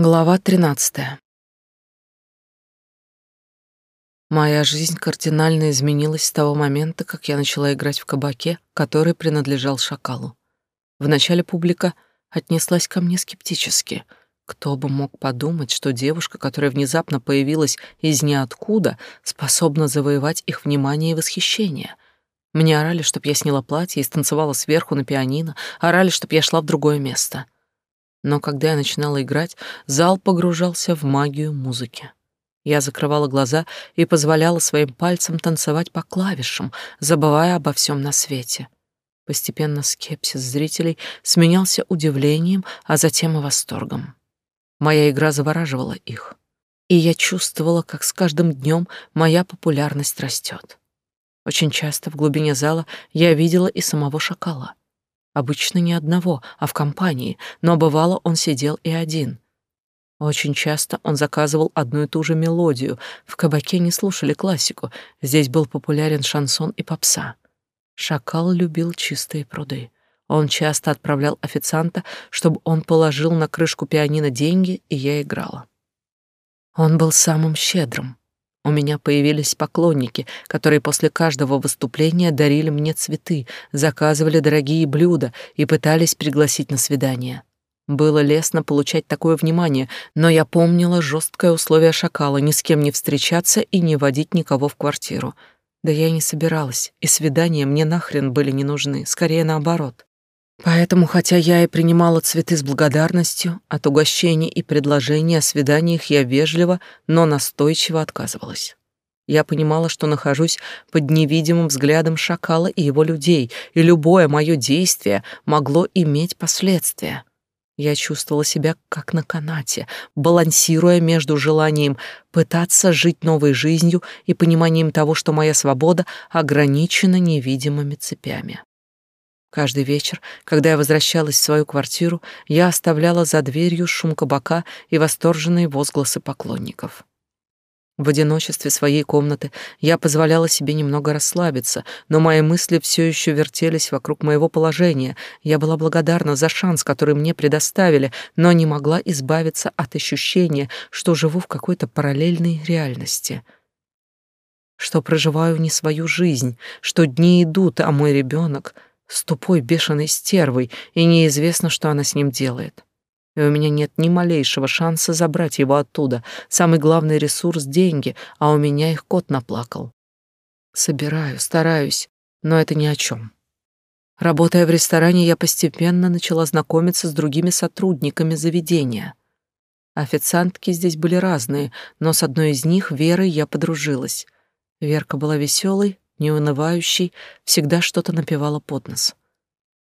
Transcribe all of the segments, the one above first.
Глава 13. Моя жизнь кардинально изменилась с того момента, как я начала играть в кабаке, который принадлежал шакалу. Вначале публика отнеслась ко мне скептически. Кто бы мог подумать, что девушка, которая внезапно появилась из ниоткуда, способна завоевать их внимание и восхищение. Мне орали, чтоб я сняла платье и станцевала сверху на пианино, орали, чтоб я шла в другое место — но когда я начинала играть, зал погружался в магию музыки. Я закрывала глаза и позволяла своим пальцам танцевать по клавишам, забывая обо всем на свете. Постепенно скепсис зрителей сменялся удивлением, а затем и восторгом. Моя игра завораживала их, и я чувствовала, как с каждым днем моя популярность растет. Очень часто в глубине зала я видела и самого шакала. Обычно не одного, а в компании, но бывало он сидел и один. Очень часто он заказывал одну и ту же мелодию. В кабаке не слушали классику, здесь был популярен шансон и попса. Шакал любил чистые пруды. Он часто отправлял официанта, чтобы он положил на крышку пианино деньги, и я играла. Он был самым щедрым. У меня появились поклонники, которые после каждого выступления дарили мне цветы, заказывали дорогие блюда и пытались пригласить на свидание. Было лестно получать такое внимание, но я помнила жесткое условие шакала ни с кем не встречаться и не водить никого в квартиру. Да я и не собиралась, и свидания мне нахрен были не нужны, скорее наоборот. Поэтому, хотя я и принимала цветы с благодарностью, от угощений и предложений о свиданиях я вежливо, но настойчиво отказывалась. Я понимала, что нахожусь под невидимым взглядом шакала и его людей, и любое мое действие могло иметь последствия. Я чувствовала себя как на канате, балансируя между желанием пытаться жить новой жизнью и пониманием того, что моя свобода ограничена невидимыми цепями. Каждый вечер, когда я возвращалась в свою квартиру, я оставляла за дверью шум кабака и восторженные возгласы поклонников. В одиночестве своей комнаты я позволяла себе немного расслабиться, но мои мысли все еще вертелись вокруг моего положения. Я была благодарна за шанс, который мне предоставили, но не могла избавиться от ощущения, что живу в какой-то параллельной реальности — что проживаю не свою жизнь, что дни идут, а мой ребенок с тупой бешеной стервой, и неизвестно, что она с ним делает. И у меня нет ни малейшего шанса забрать его оттуда. Самый главный ресурс — деньги, а у меня их кот наплакал. Собираю, стараюсь, но это ни о чем. Работая в ресторане, я постепенно начала знакомиться с другими сотрудниками заведения. Официантки здесь были разные, но с одной из них, Верой, я подружилась. Верка была веселой, неунывающей, всегда что-то напевала под нос.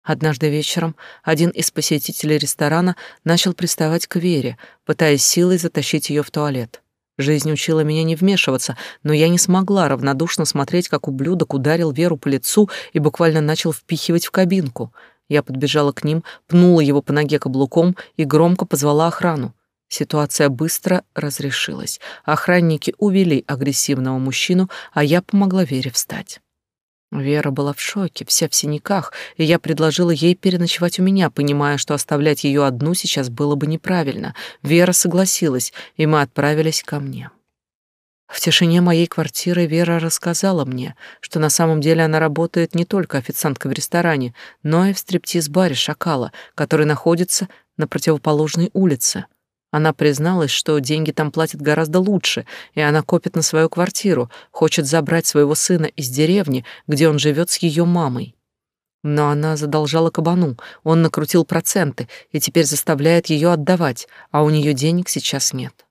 Однажды вечером один из посетителей ресторана начал приставать к Вере, пытаясь силой затащить ее в туалет. Жизнь учила меня не вмешиваться, но я не смогла равнодушно смотреть, как ублюдок ударил Веру по лицу и буквально начал впихивать в кабинку. Я подбежала к ним, пнула его по ноге каблуком и громко позвала охрану. Ситуация быстро разрешилась. Охранники увели агрессивного мужчину, а я помогла Вере встать. Вера была в шоке, вся в синяках, и я предложила ей переночевать у меня, понимая, что оставлять ее одну сейчас было бы неправильно. Вера согласилась, и мы отправились ко мне. В тишине моей квартиры Вера рассказала мне, что на самом деле она работает не только официанткой в ресторане, но и в стриптиз-баре «Шакала», который находится на противоположной улице. Она призналась, что деньги там платят гораздо лучше, и она копит на свою квартиру, хочет забрать своего сына из деревни, где он живет с ее мамой. Но она задолжала кабану, он накрутил проценты и теперь заставляет ее отдавать, а у нее денег сейчас нет.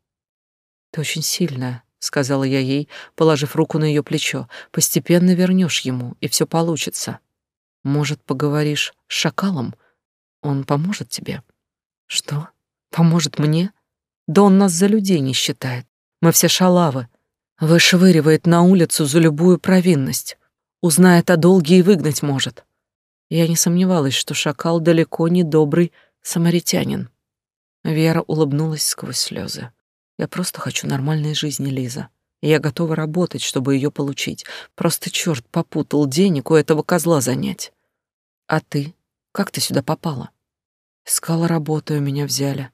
«Ты очень сильная», — сказала я ей, положив руку на ее плечо. «Постепенно вернешь ему, и все получится. Может, поговоришь с шакалом? Он поможет тебе?» «Что?» Поможет мне? Да он нас за людей не считает. Мы все шалавы. Вышвыривает на улицу за любую провинность. Узнает о долге и выгнать может. Я не сомневалась, что шакал далеко не добрый самаритянин. Вера улыбнулась сквозь слезы. Я просто хочу нормальной жизни, Лиза. я готова работать, чтобы ее получить. Просто черт попутал денег у этого козла занять. А ты? Как ты сюда попала? Искала работу, меня взяли.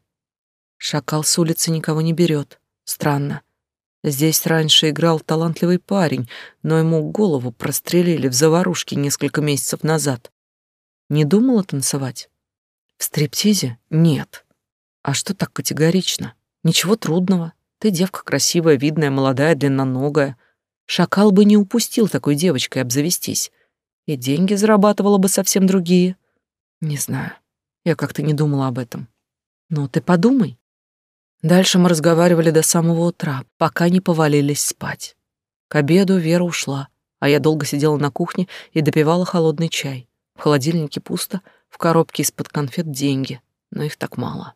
Шакал с улицы никого не берет. Странно. Здесь раньше играл талантливый парень, но ему голову прострелили в заварушке несколько месяцев назад. Не думала танцевать? В стриптизе? Нет. А что так категорично? Ничего трудного. Ты девка красивая, видная, молодая, длинноногая. Шакал бы не упустил такой девочкой обзавестись. И деньги зарабатывала бы совсем другие. Не знаю. Я как-то не думала об этом. Но ты подумай. Дальше мы разговаривали до самого утра, пока не повалились спать. К обеду Вера ушла, а я долго сидела на кухне и допивала холодный чай. В холодильнике пусто, в коробке из-под конфет деньги, но их так мало.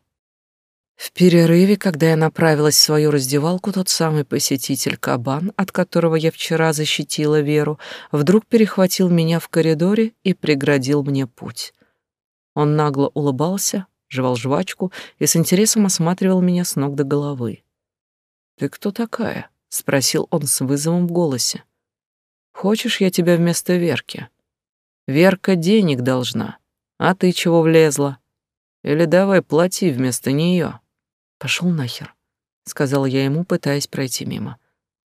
В перерыве, когда я направилась в свою раздевалку, тот самый посетитель Кабан, от которого я вчера защитила Веру, вдруг перехватил меня в коридоре и преградил мне путь. Он нагло улыбался, жевал жвачку и с интересом осматривал меня с ног до головы. «Ты кто такая?» — спросил он с вызовом в голосе. «Хочешь, я тебя вместо Верки? Верка денег должна, а ты чего влезла? Или давай плати вместо нее?» «Пошел нахер», — сказала я ему, пытаясь пройти мимо.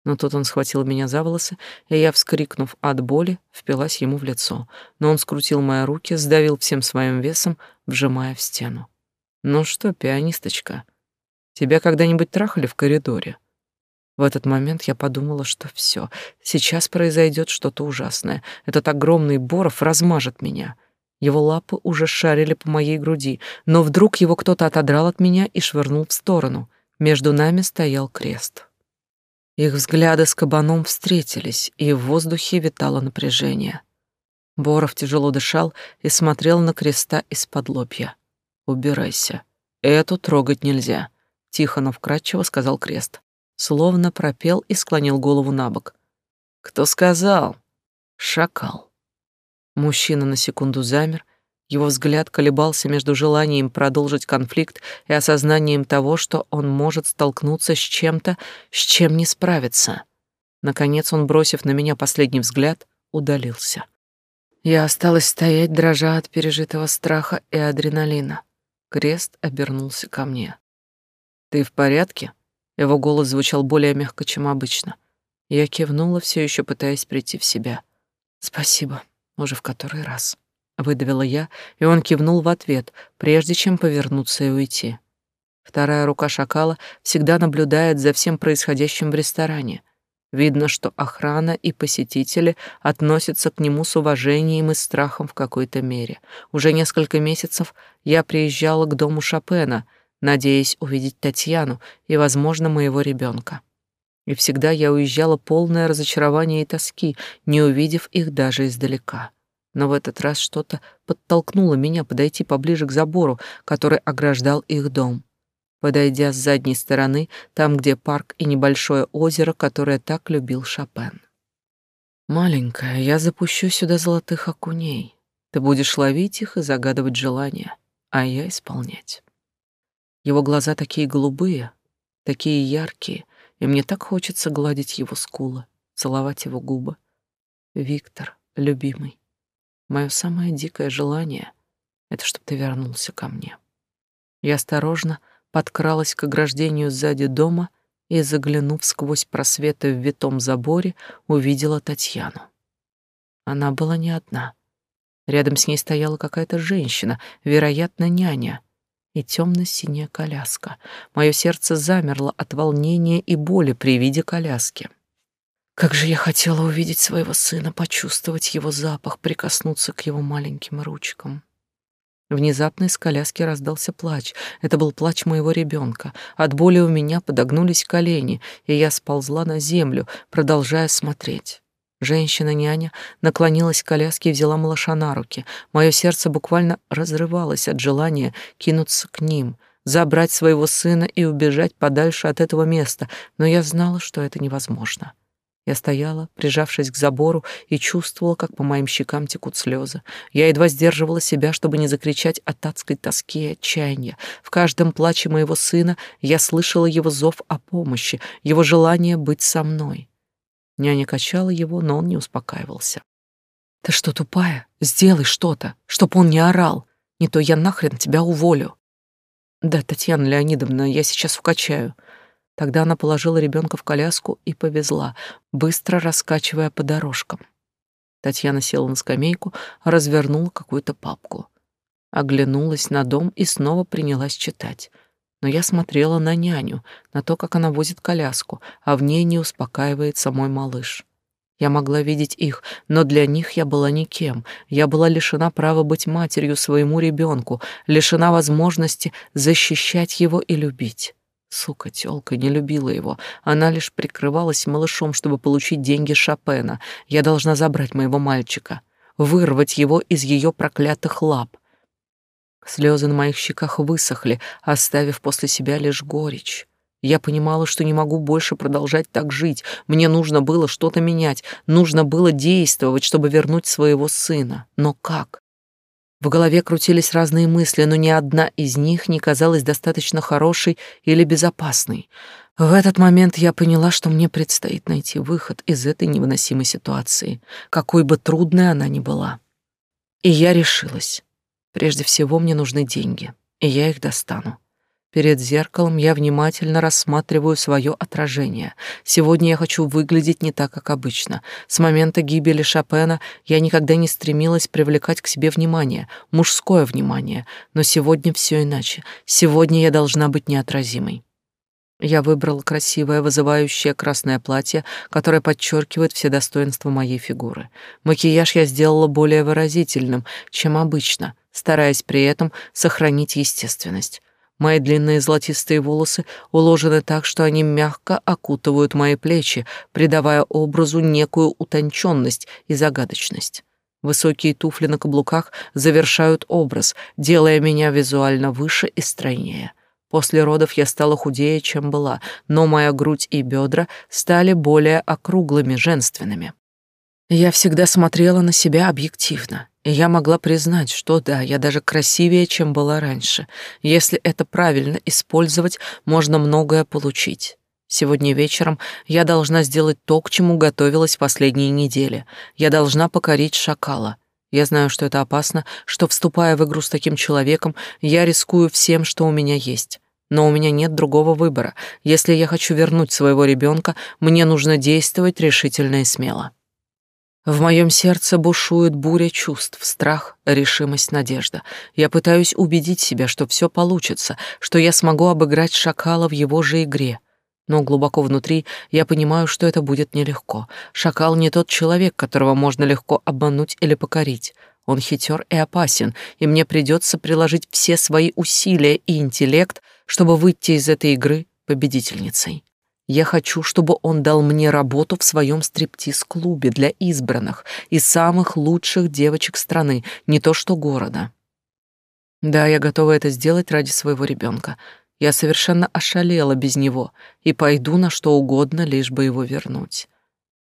Но тут он схватил меня за волосы, и я, вскрикнув от боли, впилась ему в лицо. Но он скрутил мои руки, сдавил всем своим весом, вжимая в стену. «Ну что, пианисточка, тебя когда-нибудь трахали в коридоре?» В этот момент я подумала, что все, сейчас произойдет что-то ужасное. Этот огромный Боров размажет меня. Его лапы уже шарили по моей груди, но вдруг его кто-то отодрал от меня и швырнул в сторону. Между нами стоял крест. Их взгляды с кабаном встретились, и в воздухе витало напряжение. Боров тяжело дышал и смотрел на креста из-под лобья. «Убирайся. Эту трогать нельзя», — тихо, но вкратчиво сказал крест. Словно пропел и склонил голову на бок. «Кто сказал?» «Шакал». Мужчина на секунду замер его взгляд колебался между желанием продолжить конфликт и осознанием того, что он может столкнуться с чем-то, с чем не справиться. Наконец он, бросив на меня последний взгляд, удалился. Я осталась стоять, дрожа от пережитого страха и адреналина. Крест обернулся ко мне. «Ты в порядке?» Его голос звучал более мягко, чем обычно. Я кивнула, все еще пытаясь прийти в себя. «Спасибо, уже в который раз». Выдавила я, и он кивнул в ответ, прежде чем повернуться и уйти. Вторая рука шакала всегда наблюдает за всем происходящим в ресторане. Видно, что охрана и посетители относятся к нему с уважением и страхом в какой-то мере. Уже несколько месяцев я приезжала к дому Шопена, надеясь увидеть Татьяну и, возможно, моего ребенка. И всегда я уезжала полное разочарование и тоски, не увидев их даже издалека но в этот раз что-то подтолкнуло меня подойти поближе к забору, который ограждал их дом. Подойдя с задней стороны, там, где парк и небольшое озеро, которое так любил Шопен. «Маленькая, я запущу сюда золотых окуней. Ты будешь ловить их и загадывать желания, а я исполнять». Его глаза такие голубые, такие яркие, и мне так хочется гладить его скулы, целовать его губы. Виктор, любимый, Мое самое дикое желание — это чтобы ты вернулся ко мне. Я осторожно подкралась к ограждению сзади дома и, заглянув сквозь просветы в витом заборе, увидела Татьяну. Она была не одна. Рядом с ней стояла какая-то женщина, вероятно, няня, и темно-синяя коляска. Мое сердце замерло от волнения и боли при виде коляски. Как же я хотела увидеть своего сына, почувствовать его запах, прикоснуться к его маленьким ручкам. Внезапно из коляски раздался плач. Это был плач моего ребенка. От боли у меня подогнулись колени, и я сползла на землю, продолжая смотреть. Женщина-няня наклонилась к коляске и взяла малыша на руки. Мое сердце буквально разрывалось от желания кинуться к ним, забрать своего сына и убежать подальше от этого места, но я знала, что это невозможно. Я стояла, прижавшись к забору, и чувствовала, как по моим щекам текут слезы. Я едва сдерживала себя, чтобы не закричать от адской тоски и отчаяния. В каждом плаче моего сына я слышала его зов о помощи, его желание быть со мной. Няня качала его, но он не успокаивался. «Ты что, тупая? Сделай что-то, чтоб он не орал. Не то я нахрен тебя уволю». Да, Татьяна Леонидовна, я сейчас вкачаю. Тогда она положила ребенка в коляску и повезла, быстро раскачивая по дорожкам. Татьяна села на скамейку, развернула какую-то папку. Оглянулась на дом и снова принялась читать. Но я смотрела на няню, на то, как она возит коляску, а в ней не успокаивается мой малыш. Я могла видеть их, но для них я была никем. Я была лишена права быть матерью своему ребенку, лишена возможности защищать его и любить. Сука, тёлка не любила его. Она лишь прикрывалась малышом, чтобы получить деньги Шопена. Я должна забрать моего мальчика, вырвать его из ее проклятых лап. Слезы на моих щеках высохли, оставив после себя лишь горечь. Я понимала, что не могу больше продолжать так жить. Мне нужно было что-то менять, нужно было действовать, чтобы вернуть своего сына. Но как? В голове крутились разные мысли, но ни одна из них не казалась достаточно хорошей или безопасной. В этот момент я поняла, что мне предстоит найти выход из этой невыносимой ситуации, какой бы трудной она ни была. И я решилась. Прежде всего мне нужны деньги, и я их достану. Перед зеркалом я внимательно рассматриваю свое отражение. Сегодня я хочу выглядеть не так, как обычно. С момента гибели Шопена я никогда не стремилась привлекать к себе внимание, мужское внимание, но сегодня все иначе. Сегодня я должна быть неотразимой. Я выбрала красивое, вызывающее красное платье, которое подчеркивает все достоинства моей фигуры. Макияж я сделала более выразительным, чем обычно, стараясь при этом сохранить естественность. Мои длинные золотистые волосы уложены так, что они мягко окутывают мои плечи, придавая образу некую утонченность и загадочность. Высокие туфли на каблуках завершают образ, делая меня визуально выше и стройнее. После родов я стала худее, чем была, но моя грудь и бедра стали более округлыми, женственными. Я всегда смотрела на себя объективно, и я могла признать, что да, я даже красивее, чем была раньше. Если это правильно использовать, можно многое получить. Сегодня вечером я должна сделать то, к чему готовилась последние недели. Я должна покорить шакала. Я знаю, что это опасно, что, вступая в игру с таким человеком, я рискую всем, что у меня есть. Но у меня нет другого выбора. Если я хочу вернуть своего ребенка, мне нужно действовать решительно и смело. В моем сердце бушует буря чувств, страх, решимость, надежда. Я пытаюсь убедить себя, что все получится, что я смогу обыграть шакала в его же игре. Но глубоко внутри я понимаю, что это будет нелегко. Шакал не тот человек, которого можно легко обмануть или покорить. Он хитер и опасен, и мне придется приложить все свои усилия и интеллект, чтобы выйти из этой игры победительницей. Я хочу, чтобы он дал мне работу в своем стриптиз-клубе для избранных и самых лучших девочек страны, не то что города. Да, я готова это сделать ради своего ребенка. Я совершенно ошалела без него и пойду на что угодно, лишь бы его вернуть.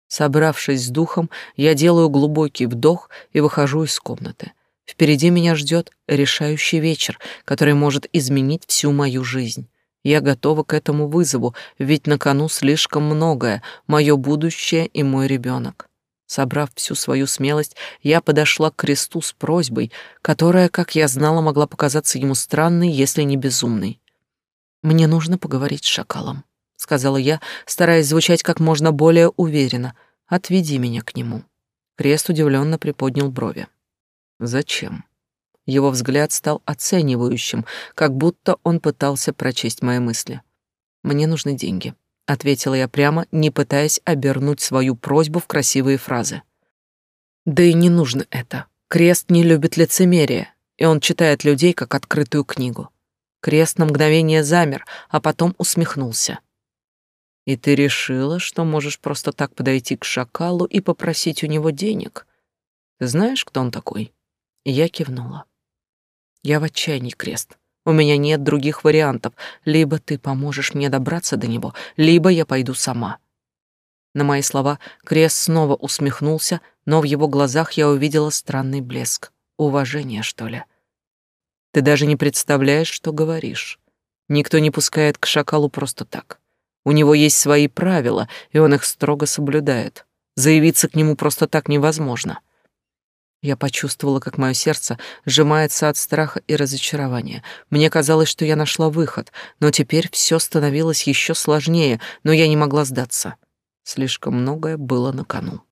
Собравшись с духом, я делаю глубокий вдох и выхожу из комнаты. Впереди меня ждет решающий вечер, который может изменить всю мою жизнь. Я готова к этому вызову, ведь на кону слишком многое, мое будущее и мой ребенок. Собрав всю свою смелость, я подошла к кресту с просьбой, которая, как я знала, могла показаться ему странной, если не безумной. «Мне нужно поговорить с шакалом», — сказала я, стараясь звучать как можно более уверенно. «Отведи меня к нему». Крест удивленно приподнял брови. «Зачем?» Его взгляд стал оценивающим, как будто он пытался прочесть мои мысли. «Мне нужны деньги», — ответила я прямо, не пытаясь обернуть свою просьбу в красивые фразы. «Да и не нужно это. Крест не любит лицемерия, и он читает людей как открытую книгу». Крест на мгновение замер, а потом усмехнулся. «И ты решила, что можешь просто так подойти к шакалу и попросить у него денег? Ты знаешь, кто он такой?» Я кивнула. Я в отчаянии, Крест. У меня нет других вариантов. Либо ты поможешь мне добраться до него, либо я пойду сама. На мои слова Крест снова усмехнулся, но в его глазах я увидела странный блеск. Уважение, что ли. Ты даже не представляешь, что говоришь. Никто не пускает к шакалу просто так. У него есть свои правила, и он их строго соблюдает. Заявиться к нему просто так невозможно. Я почувствовала, как мое сердце сжимается от страха и разочарования. Мне казалось, что я нашла выход, но теперь все становилось еще сложнее, но я не могла сдаться. Слишком многое было на кону.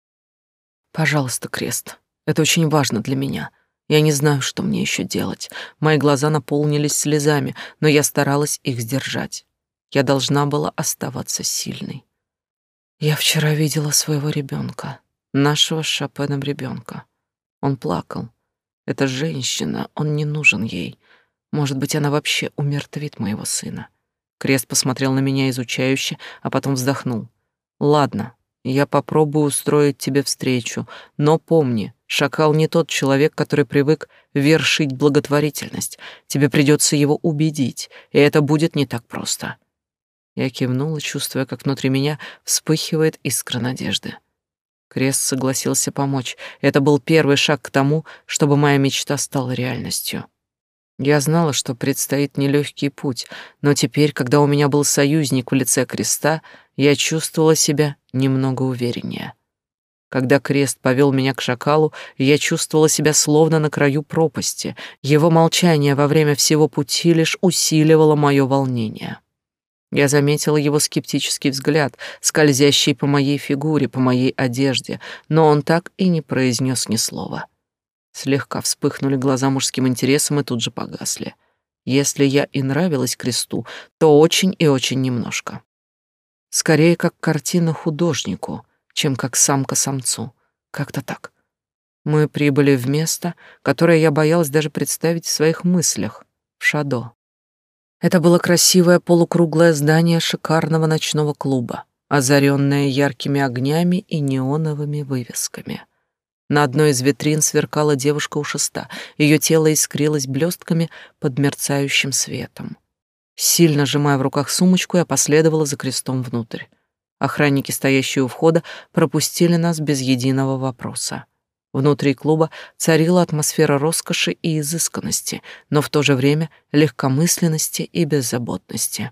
Пожалуйста, Крест, это очень важно для меня. Я не знаю, что мне еще делать. Мои глаза наполнились слезами, но я старалась их сдержать. Я должна была оставаться сильной. Я вчера видела своего ребенка, нашего с Шопеном ребенка. Он плакал. Эта женщина, он не нужен ей. Может быть, она вообще умертвит моего сына. Крест посмотрел на меня изучающе, а потом вздохнул. Ладно, я попробую устроить тебе встречу, но помни, Шакал не тот человек, который привык вершить благотворительность. Тебе придется его убедить, и это будет не так просто. Я кивнула, чувствуя, как внутри меня вспыхивает искра надежды. Крест согласился помочь. Это был первый шаг к тому, чтобы моя мечта стала реальностью. Я знала, что предстоит нелегкий путь, но теперь, когда у меня был союзник в лице Креста, я чувствовала себя немного увереннее. Когда крест повел меня к шакалу, я чувствовала себя словно на краю пропасти. Его молчание во время всего пути лишь усиливало мое волнение. Я заметила его скептический взгляд, скользящий по моей фигуре, по моей одежде, но он так и не произнес ни слова. Слегка вспыхнули глаза мужским интересом и тут же погасли. Если я и нравилась кресту, то очень и очень немножко. Скорее, как картина художнику, чем как самка самцу. Как-то так. Мы прибыли в место, которое я боялась даже представить в своих мыслях — в Шадо. Это было красивое полукруглое здание шикарного ночного клуба, озаренное яркими огнями и неоновыми вывесками. На одной из витрин сверкала девушка у шеста, ее тело искрилось блестками под мерцающим светом. Сильно сжимая в руках сумочку, я последовала за крестом внутрь. Охранники, стоящие у входа, пропустили нас без единого вопроса. Внутри клуба царила атмосфера роскоши и изысканности, но в то же время легкомысленности и беззаботности.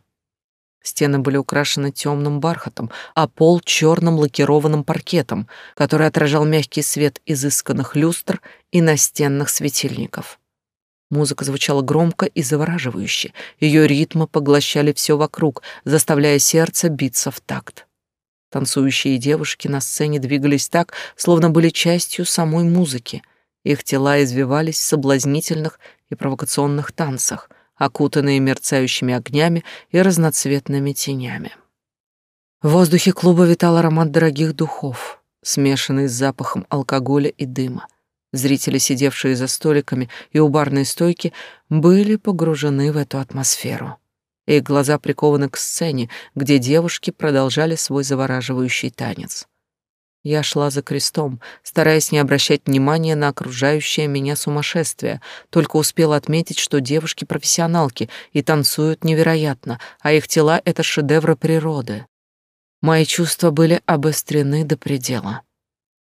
Стены были украшены темным бархатом, а пол — черным лакированным паркетом, который отражал мягкий свет изысканных люстр и настенных светильников. Музыка звучала громко и завораживающе, ее ритмы поглощали все вокруг, заставляя сердце биться в такт. Танцующие девушки на сцене двигались так, словно были частью самой музыки. Их тела извивались в соблазнительных и провокационных танцах, окутанные мерцающими огнями и разноцветными тенями. В воздухе клуба витал аромат дорогих духов, смешанный с запахом алкоголя и дыма. Зрители, сидевшие за столиками и у барной стойки, были погружены в эту атмосферу. Их глаза прикованы к сцене, где девушки продолжали свой завораживающий танец. Я шла за крестом, стараясь не обращать внимания на окружающее меня сумасшествие, только успела отметить, что девушки профессионалки и танцуют невероятно, а их тела — это шедевры природы. Мои чувства были обострены до предела.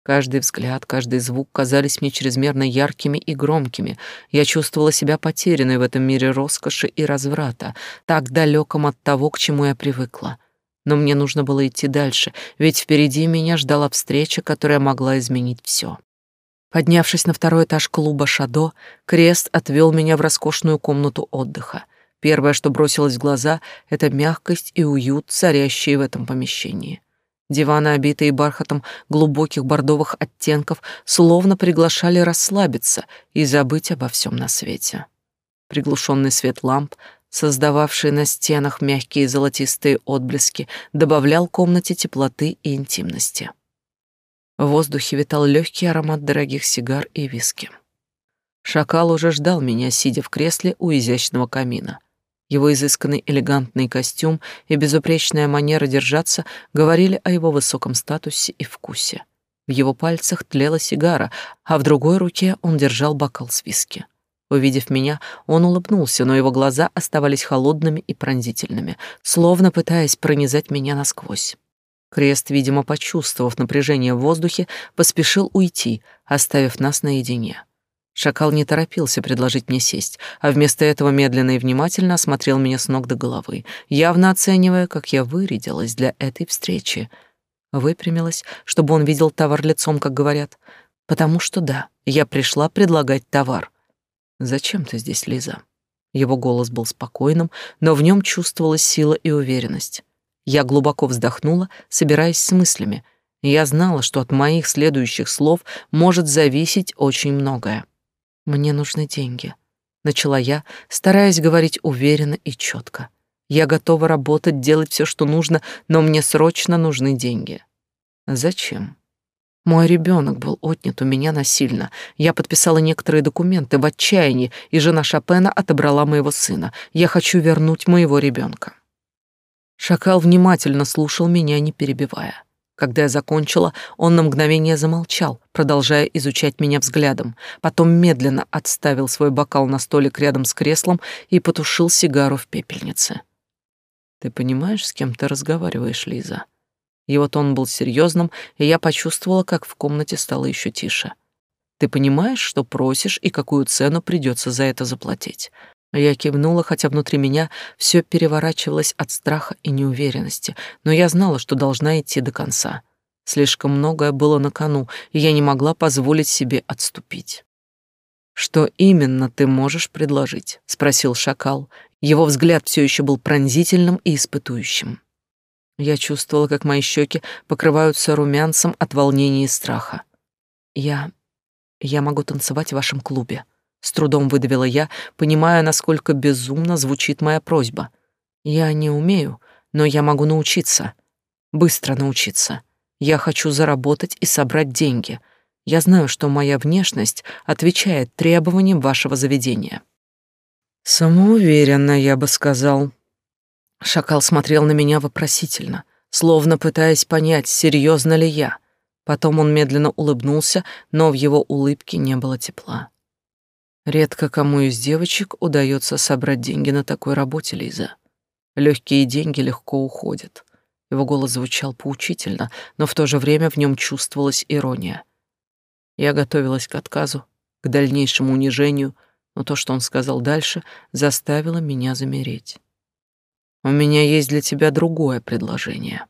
Каждый взгляд, каждый звук казались мне чрезмерно яркими и громкими. Я чувствовала себя потерянной в этом мире роскоши и разврата, так далеком от того, к чему я привыкла. Но мне нужно было идти дальше, ведь впереди меня ждала встреча, которая могла изменить все. Поднявшись на второй этаж клуба «Шадо», Крест отвел меня в роскошную комнату отдыха. Первое, что бросилось в глаза, — это мягкость и уют, царящие в этом помещении. Диваны, обитые бархатом глубоких бордовых оттенков, словно приглашали расслабиться и забыть обо всем на свете. Приглушенный свет ламп, создававший на стенах мягкие золотистые отблески, добавлял комнате теплоты и интимности. В воздухе витал легкий аромат дорогих сигар и виски. Шакал уже ждал меня, сидя в кресле у изящного камина. Его изысканный элегантный костюм и безупречная манера держаться говорили о его высоком статусе и вкусе. В его пальцах тлела сигара, а в другой руке он держал бокал с виски. Увидев меня, он улыбнулся, но его глаза оставались холодными и пронзительными, словно пытаясь пронизать меня насквозь. Крест, видимо, почувствовав напряжение в воздухе, поспешил уйти, оставив нас наедине. Шакал не торопился предложить мне сесть, а вместо этого медленно и внимательно осмотрел меня с ног до головы, явно оценивая, как я вырядилась для этой встречи. Выпрямилась, чтобы он видел товар лицом, как говорят, потому что да, я пришла предлагать товар. Зачем ты здесь, Лиза? Его голос был спокойным, но в нем чувствовалась сила и уверенность. Я глубоко вздохнула, собираясь с мыслями. Я знала, что от моих следующих слов может зависеть очень многое. Мне нужны деньги, начала я, стараясь говорить уверенно и четко. Я готова работать, делать все, что нужно, но мне срочно нужны деньги. Зачем? Мой ребенок был отнят у меня насильно. Я подписала некоторые документы в отчаянии, и жена Шопена отобрала моего сына. Я хочу вернуть моего ребенка. Шакал внимательно слушал меня, не перебивая. Когда я закончила, он на мгновение замолчал, продолжая изучать меня взглядом. Потом медленно отставил свой бокал на столик рядом с креслом и потушил сигару в пепельнице. «Ты понимаешь, с кем ты разговариваешь, Лиза?» Его тон был серьезным, и я почувствовала, как в комнате стало еще тише. «Ты понимаешь, что просишь и какую цену придется за это заплатить?» Я кивнула, хотя внутри меня все переворачивалось от страха и неуверенности, но я знала, что должна идти до конца. Слишком многое было на кону, и я не могла позволить себе отступить. «Что именно ты можешь предложить?» — спросил шакал. Его взгляд все еще был пронзительным и испытующим. Я чувствовала, как мои щеки покрываются румянцем от волнения и страха. «Я... я могу танцевать в вашем клубе», — с трудом выдавила я, понимая, насколько безумно звучит моя просьба. «Я не умею, но я могу научиться. Быстро научиться. Я хочу заработать и собрать деньги. Я знаю, что моя внешность отвечает требованиям вашего заведения». «Самоуверенно, я бы сказал», Шакал смотрел на меня вопросительно, словно пытаясь понять, серьезно ли я. Потом он медленно улыбнулся, но в его улыбке не было тепла. Редко кому из девочек удается собрать деньги на такой работе, Лиза. Легкие деньги легко уходят. Его голос звучал поучительно, но в то же время в нем чувствовалась ирония. Я готовилась к отказу, к дальнейшему унижению, но то, что он сказал дальше, заставило меня замереть. У меня есть для тебя другое предложение.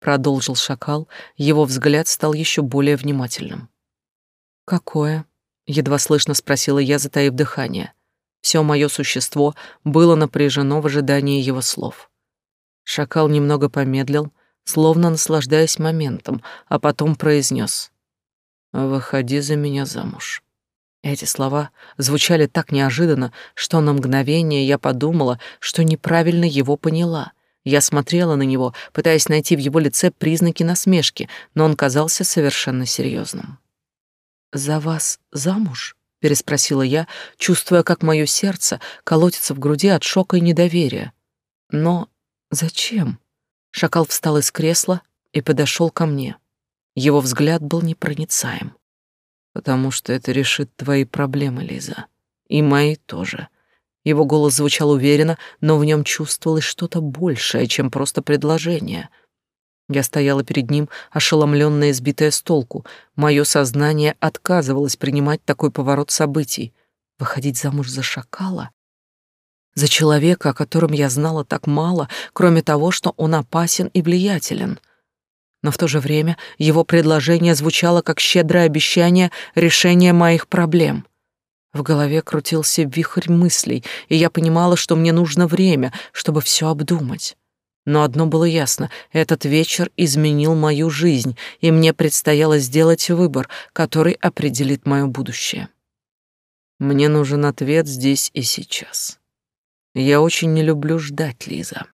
Продолжил шакал, его взгляд стал еще более внимательным. Какое? Едва слышно спросила я, затаив дыхание. Все мое существо было напряжено в ожидании его слов. Шакал немного помедлил, словно наслаждаясь моментом, а потом произнес: «Выходи за меня замуж». Эти слова звучали так неожиданно, что на мгновение я подумала, что неправильно его поняла. Я смотрела на него, пытаясь найти в его лице признаки насмешки, но он казался совершенно серьезным. «За вас замуж?» — переспросила я, чувствуя, как мое сердце колотится в груди от шока и недоверия. «Но зачем?» Шакал встал из кресла и подошел ко мне. Его взгляд был непроницаем потому что это решит твои проблемы, Лиза. И мои тоже. Его голос звучал уверенно, но в нем чувствовалось что-то большее, чем просто предложение. Я стояла перед ним, ошеломленная, сбитая с толку. Мое сознание отказывалось принимать такой поворот событий. Выходить замуж за шакала? За человека, о котором я знала так мало, кроме того, что он опасен и влиятелен — но в то же время его предложение звучало как щедрое обещание решения моих проблем. В голове крутился вихрь мыслей, и я понимала, что мне нужно время, чтобы все обдумать. Но одно было ясно — этот вечер изменил мою жизнь, и мне предстояло сделать выбор, который определит мое будущее. Мне нужен ответ здесь и сейчас. Я очень не люблю ждать, Лиза.